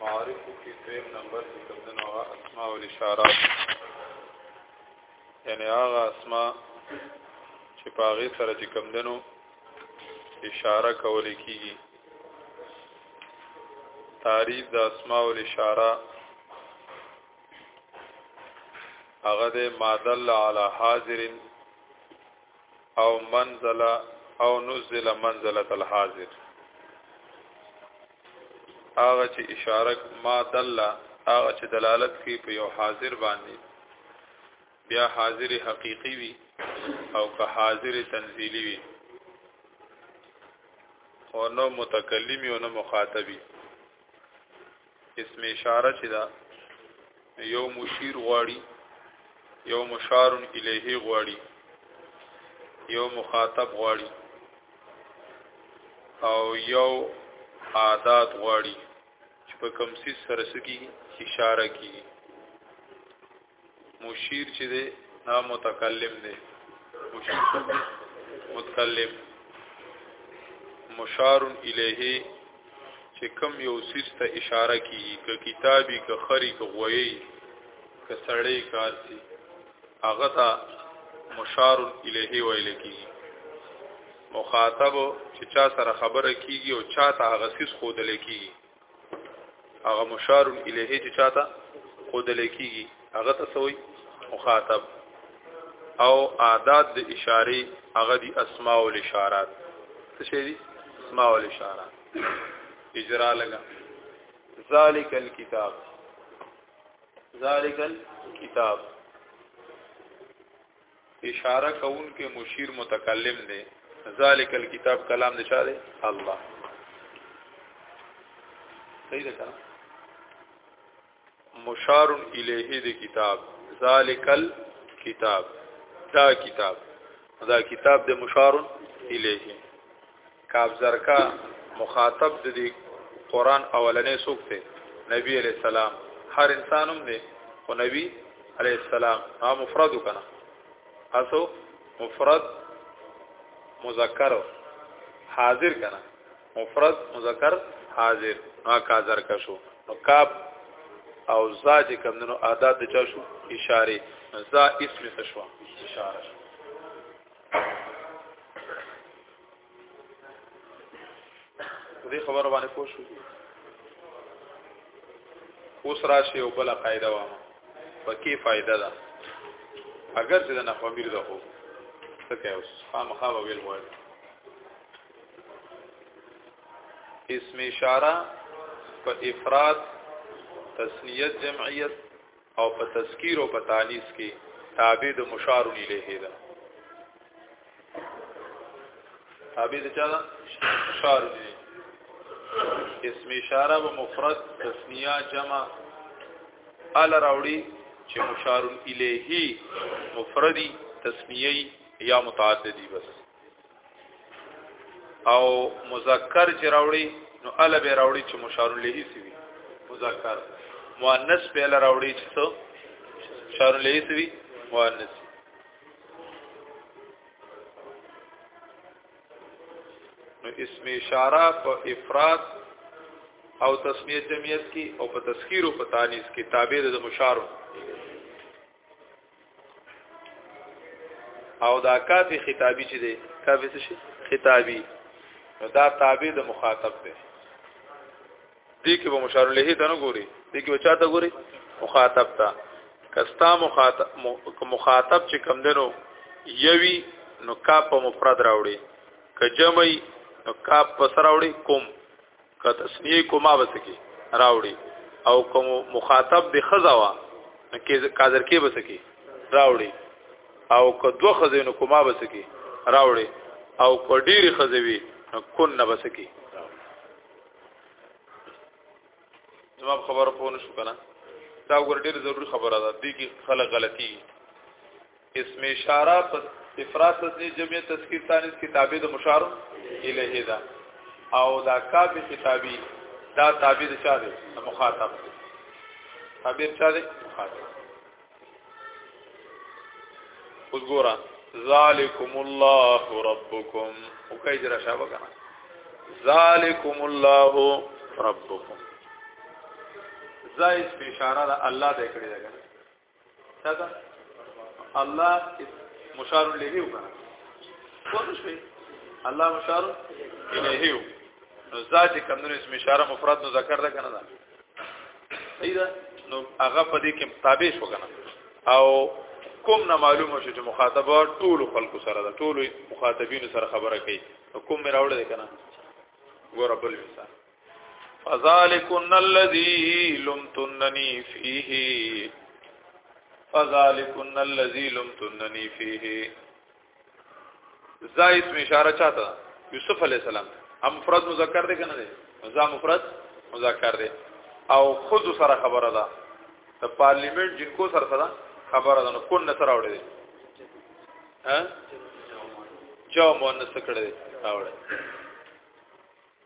معارف کې دویم نمبر کې کوم نه هغه اسماء او اشارات یعنی هغه اسماء چې په هغه سره چې کوم دنو اشاره کول کیږي تعریف د اسماء او اشاره هغه د مادل علی حاضر او منزله او نزل منزله الحاضر هغه چې اشاره ما دل هغه چې دلالت کوي په یو حاضر باندې بیا حاضر حقيقي وي او که حاضر تنزيلي وي او نو متکلمي او نو مخاطبي اسم اشاره چې دا یو مشیر غواړي یو مشار الیه غواړي یو مخاطب غواړي او یو عادات غواړي چې په کوم څه سره سکی اشاره کی مشیر چې ده نا متکلم ده مشیر متکلم مشار الیه چې کم یو سیس ته اشاره کیږي که کتابي که خري که غویي که سړی کارسي هغه ته مشار الیه ویل کیږي مخاطب چې چا سره خبره کیږي او چا ته هغه سیس خودل کیږي هغه مشار الیه چې چا ته خودل کیږي هغه ته سوی مخاطب او عادات د اشاره هغه دي اسماء او الاشارات څه شي دي اسماء او الاشارات اجرا لگا ذالک الكتاب ذالک الكتاب اشاره کون کې مشیر متکلم دی ذالک الكتاب کلام دی چا دی الله صحیح ده کنه مشار الیه د کتاب ذالک الكتاب دا کتاب دا کتاب د مشار الیه کاف زرکا مخاطب د دې قران اولنې څوک دی نبی علی السلام هر انسانم دی او نبی علی السلام ها مفرد کنا اسو مفرد مذکر حاضر کنا مفرد مذکر حاضر ها کاذر کا شو نو کاف او زا چې کوم نو ادا د چا شو اشاره زا اسم تشوا اشاره شو دې خبره باندې پوه شو اوس راشي او بل قاعده و پکې فائدہ ده اگر چې د نحو امیر ده خو څه کوي اوس خامخا ویل وایي اسم اشاره په افراد تسنیت جمعیت او په تذکیر او په تانیث کې تابع د مشار الیه ده تابع د چا ده مشار الیه اسم اشاره و مفرد تسنیه جمع ال راوړي چې مشار الیه مفردی تسنیه یا متعددی بس او مذکر چې راوړي نو ال به راوړي چې مشار له سی وي مذکر مؤنث به ال راوړي چې څو مشار له سی وي مؤنث نو اسم اشاره په افراد او تسمیه جمعیت کی او په تذکیر او په تانیث کې تابع د مشار او دا کافی خطابی چې دی کافی څه شي خطابی نو دا تابع د مخاطب دی دې کې به مشار له ته نه ګوري دې کې بچا ته ګوري مخاطب ته کستا مخاطب مخاطب چې کم دنو یوي نو کا په مفرد راوړي کجمي نو کا په سره راوړي کوم که تسنیه کوما بسکی راوړي او کوم مخاطب د خزا وا کې قادر کې بسکی راوړي او که دوه خزینو کوما بسکی راوړي او که ډېری خزوي کون نه بسکی زما خبره پوه نه شو کنه دا ور ډېر ضروري خبره ده دې کې خلک غلطي اسم اشاره په افراد تسنی جمع تذکیر ثانی کتابه د مشار الیه دا او دا کاف کتابی دا تابع د چا دی د مخاطب دی تابع چا دی مخاطب اوس ګورا ذالکم الله ربکم او کای جرا شابه کنه ذالکم الله ربکم زایس په اشاره د الله د کړی دا څنګه الله مشار له یو کنه څه شي الله مشار له یو نو ذات کمنو اسم اشاره مفرد نو ذکر ده کنه دا صحیح ده نو هغه په دې کې تابع شو کنه او کوم نه معلومه شو چې مخاطب ټول خلکو سره ده ټول مخاطبین سره خبره کوي کوم مې راوړل کنه ګور بل مثال فذلكن الذي لمتنني فيه فذلكن الذي لمتنني فيه زائد می اشاره چاته یوسف علی السلام هم مفرد مذکر دی کنه دی ځا مفرد مذکر دی او خود سره خبره ده ته پارلیمنت جنکو سره سره خبره ده نو کون نه سره وړي ها جو مؤنث کړي راوړي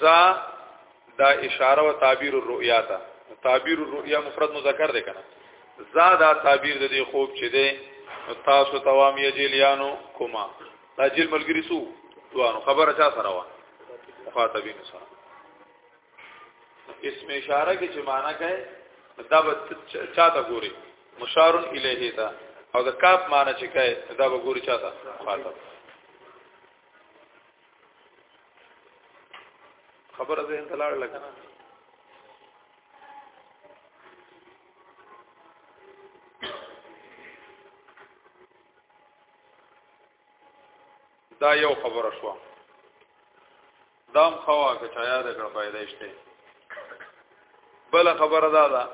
زا دا اشاره او تعبیر الرؤیا ته تعبیر الرؤیا مفرد مذکر دی کنه زا دا تعبیر د دې خوب چې دی تاسو توام یجلیانو کوما دا جیل ملګری سو دوانو خبره چا سره وا مخاطبین سره اسم اشاره کې چې معنا کوي دا به چاته ګوري مشار الیه ته او د کاف معنا چې کوي دا به ګوري چاته خاطب خبره ذهن ته لاړ لګا دا یو خبره شوه دام خوا که چا یاد کړ پیدا شته بل خبره دا ده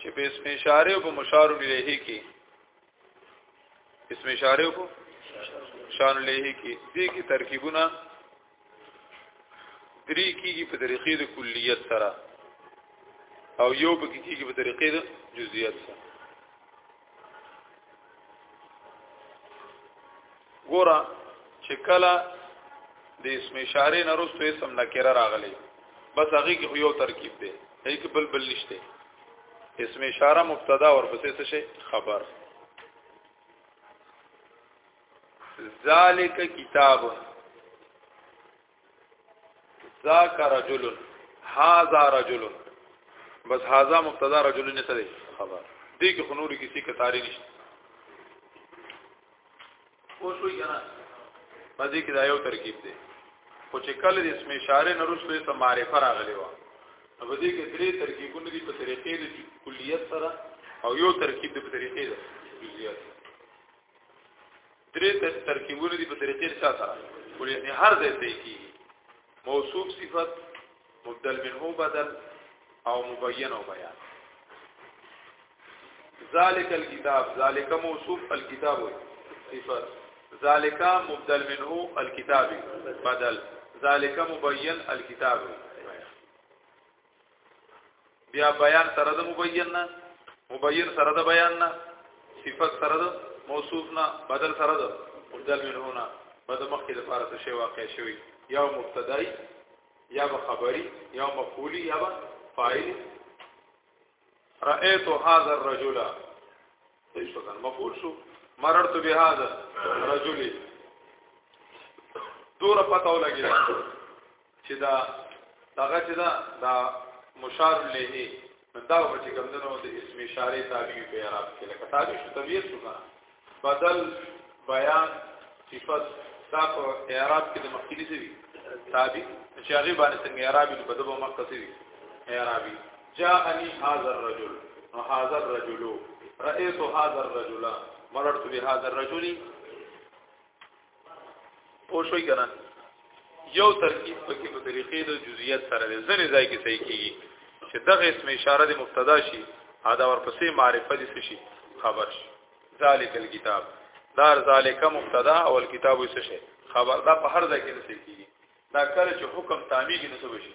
چې په اسم اشاره او په مشار الیه کې اسم اشاره او شان الیه کې دې کې ترکیبونه درې کېږي په طریقې د کلیت سره او یو په کې کېږي په طریقې د جزئیات سره ګورا چې کله د اسم اشاره نه رسو اسم نکره راغلی بس هغه کې یو ترکیب دی هیڅ بل بل نشته اسم اشاره مبتدا او پسې څه شي خبر ذالک کتاب ذاک رجل هاذا رجل بس هاذا مبتدا رجل نه څه دی خبر دې کې خنوري کسی کتاري نشته او شوي کنه باندې کې دا یو ترکیب دی خو چې کله د اسم اشاره نه رسو یې سماره پر اغلی و نو باندې کې درې ترکیبونه دي په طریقې د کلیت سره او یو ترکیب د طریقې د جزئیات درې ترکیبونه دي په طریقې سره سره ولې نه هر ځای ته کی موصوف صفت مبدل منه بدل او مبین او بیان ذالک الكتاب ذالک موصوف الكتاب صفت ذالک مبدل منه الكتاب بدل ذالک مبین الكتاب بیا بیان سره د مبین نه مبین سره د بیان نه صفت سره د موصوف نه بدل سره د بدل منه نه بد مخکې د پاره څه شی واقع شوی یا مبتدای یا به خبری یا مفعولی یا به فاعل رأيت هذا الرجل صحیح شو کنه مقبول شو مررت بهذا رجل دور پته ولګی چې دا دغه چې دا دا مشار الیه دا چې کوم دنو د اسم اشاره تابع په عرب کې لکه تابع شو تبعیت شو کنه بدل بیان صفت دا په اعراب کې د مخکینی څه وی تابع چې هغه باندې څنګه اعرابي په دغه مخکې څه وی اعرابي جاءني هذا الرجل نو هذا الرجل رايت هذا الرجل مررت بهذا الرجل او شوي کنه یو ترکیب پکې په طریقې د جزئیات سره دی ځنې ځای کې صحیح کیږي چې دغه اسم اشاره د مبتدا شي ادا ورپسې معرفت دي شي خبر شي ذالک الكتاب دار ذالک مبتدا او الكتاب څه شي خبر دا په هر ځای کې صحیح کیږي دا کله چې حکم تعمیږي نو څه شي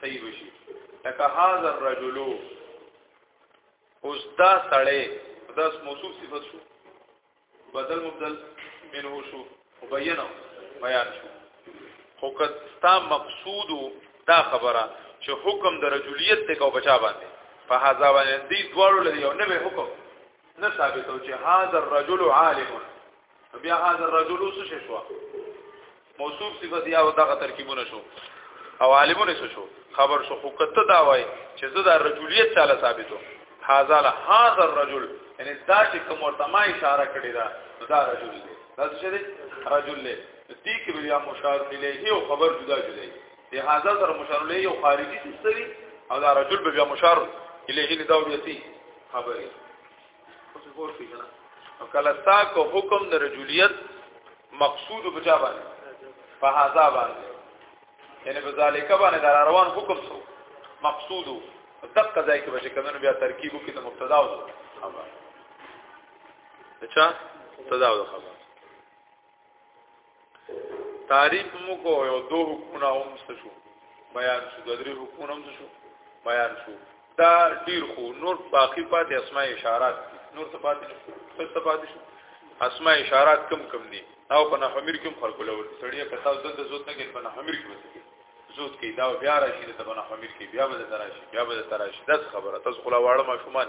صحیح شي لکه هاذا الرجل اوس دا سړی دا موصوف صفت شو بدل مبدل منه شو وبینه بیان شو خو کستا مقصود دا خبره چې حکم د رجولیت ته کو بچا باندې په هاذا باندې دې دوړو لري یو نوې حکم نه ثابتو چې هاذا الرجل عالم بیا هاذا الرجل څه شو موصوف صفت یا دغه ترکیبونه شو او عالمونه څه شو خبر شو خو کته دا وای چې زه دا رجولیت چاله ثابتو هاذا له هاذا الرجل یعنی دا چې کوم ورته ما اشاره کړې ده دا رجل دی دا څه دی رجل دی دې کې بیا مشار الیه او خبر جدا جدا دی دی هاذا سره مشار الیه او خارجي څه او دا رجل بیا مشار الیه نه دا ویتی خبرې کله تا کو حکم د رجولیت مقصود په چا باندې په هاذا باندې یعنی په ذالک باندې در روان حکم سو مقصود دقه ځای کې بشه کمنو بیا ترکیب کې د مبتدا او خبر اچھا مبتدا او خبر تعریف مو کو یو دو حکمونه هم څه شو بیان شو د درې حکمونه هم څه شو بیان شو دا ډیر خو نور باقی پاتې اسماء اشارات نور څه پاتې شو څه پاتې شو اسماء اشارات کم کم دي او په نحمیر کې خلق لور سړی که تاسو دلته زوت نه کې په نحمیر کې وسه زوت کې دا بیا راشي ته په نحمیر کې بیا به تراشي بیا به تراشي داس خبره تاسو خلا واړه ما شومان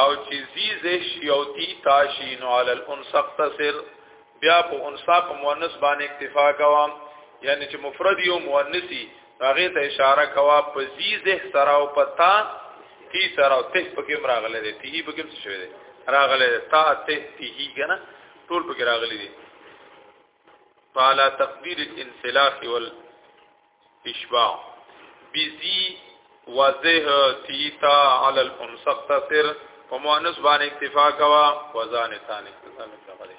او چې زیزه شیوتی تاشی نو علی الانثى اقتصر بیا په انثى په مؤنث باندې اکتفا کوم یعنی چې مفرد یو مؤنثی هغه ته اشاره کوا په زیزه سره او پتا تی سره او ته پکې راغله دي تی پکې څه شوی دی راغله تا ته تی کنه ټول پکې راغلي دي فعلى تقدير الانسلاخ وال اشباع بزی وزه تیتا علی الانس اقتصر په مؤنث باندې اکتفا کوا وزان ثاني اکتفا کوي